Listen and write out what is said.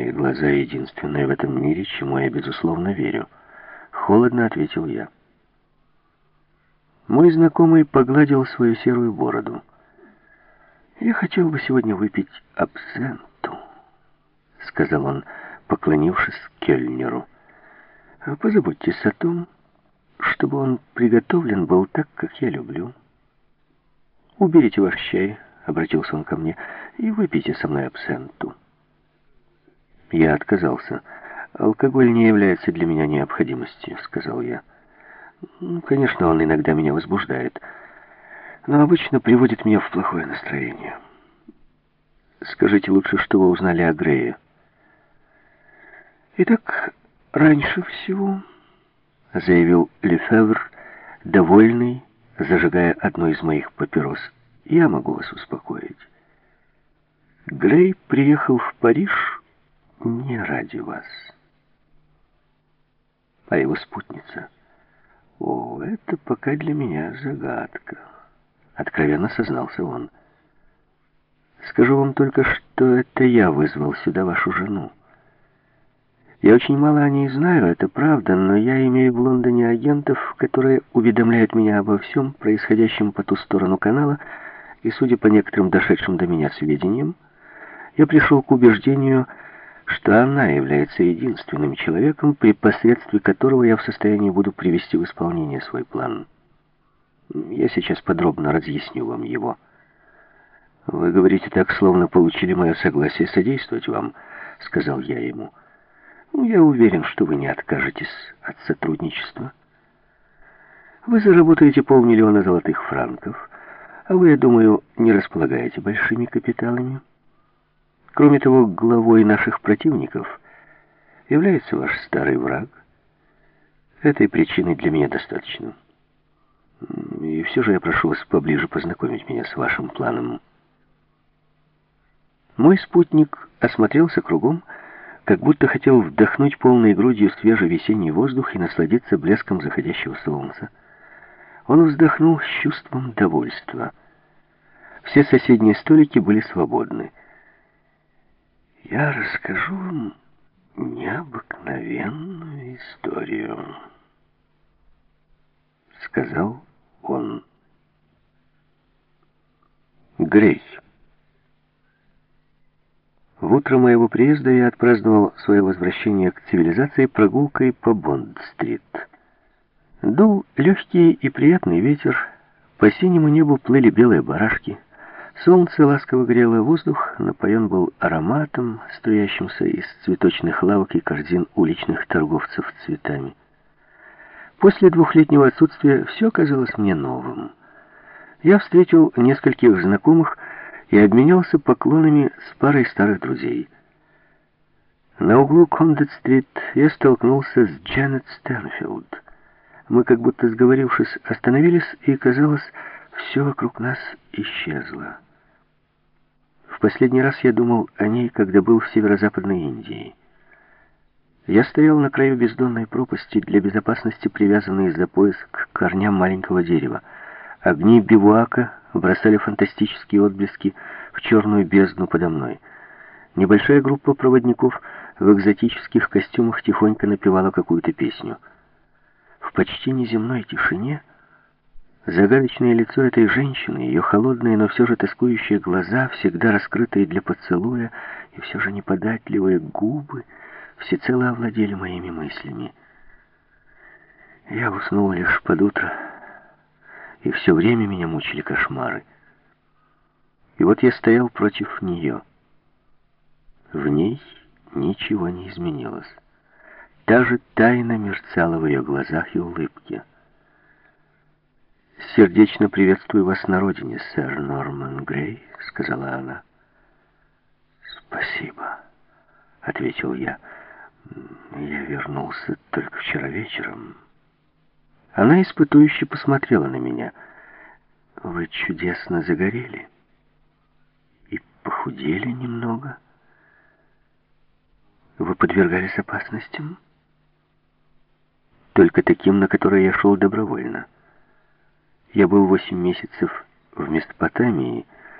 мои глаза единственное в этом мире, чему я безусловно верю. Холодно ответил я. Мой знакомый погладил свою серую бороду. «Я хотел бы сегодня выпить абсенту», — сказал он, поклонившись кельнеру. «Позаботьтесь о том, чтобы он приготовлен был так, как я люблю. Уберите ваш чай», — обратился он ко мне, — «и выпейте со мной абсенту». Я отказался. «Алкоголь не является для меня необходимостью», — сказал я. «Ну, конечно, он иногда меня возбуждает» но обычно приводит меня в плохое настроение. Скажите лучше, что вы узнали о Грее. Итак, раньше всего, заявил Лефевр, довольный, зажигая одну из моих папирос, я могу вас успокоить. Грей приехал в Париж не ради вас. А его спутница? О, это пока для меня загадка. Откровенно сознался он. Скажу вам только, что это я вызвал сюда вашу жену. Я очень мало о ней знаю, это правда, но я имею в Лондоне агентов, которые уведомляют меня обо всем, происходящем по ту сторону канала, и, судя по некоторым дошедшим до меня сведениям, я пришел к убеждению, что она является единственным человеком, при посредстве которого я в состоянии буду привести в исполнение свой план. Я сейчас подробно разъясню вам его. Вы говорите так, словно получили мое согласие содействовать вам, сказал я ему. Ну, я уверен, что вы не откажетесь от сотрудничества. Вы заработаете полмиллиона золотых франков, а вы, я думаю, не располагаете большими капиталами. Кроме того, главой наших противников является ваш старый враг. Этой причины для меня достаточно. И все же я прошу вас поближе познакомить меня с вашим планом. Мой спутник осмотрелся кругом, как будто хотел вдохнуть полной грудью свежий весенний воздух и насладиться блеском заходящего солнца. Он вздохнул с чувством довольства. Все соседние столики были свободны. «Я расскажу вам необыкновенную историю», — сказал он. Грей. В утро моего приезда я отпраздновал свое возвращение к цивилизации прогулкой по Бонд-стрит. Дул легкий и приятный ветер, по синему небу плыли белые барашки, солнце ласково грело воздух, напоен был ароматом, струящимся из цветочных лавок и корзин уличных торговцев цветами. После двухлетнего отсутствия все казалось мне новым. Я встретил нескольких знакомых и обменялся поклонами с парой старых друзей. На углу Кондет-стрит я столкнулся с Джанет Стэнфилд. Мы, как будто сговорившись, остановились, и, казалось, все вокруг нас исчезло. Последний раз я думал о ней, когда был в северо-западной Индии. Я стоял на краю бездонной пропасти, для безопасности привязанный за пояс к корням маленького дерева. Огни бивуака бросали фантастические отблески в черную бездну подо мной. Небольшая группа проводников в экзотических костюмах тихонько напевала какую-то песню. В почти неземной тишине загадочное лицо этой женщины, ее холодные, но все же тоскующие глаза, всегда раскрытые для поцелуя, и все же неподатливые губы — всецело овладели моими мыслями. Я уснул лишь под утро, и все время меня мучили кошмары. И вот я стоял против нее. В ней ничего не изменилось. Та же тайна мерцала в ее глазах и улыбке. «Сердечно приветствую вас на родине, сэр Норман Грей», — сказала она. «Спасибо», — ответил я. Я вернулся только вчера вечером. Она испытующе посмотрела на меня. Вы чудесно загорели и похудели немного. Вы подвергались опасностям? Только таким, на которые я шел добровольно. Я был восемь месяцев в Месопотамии,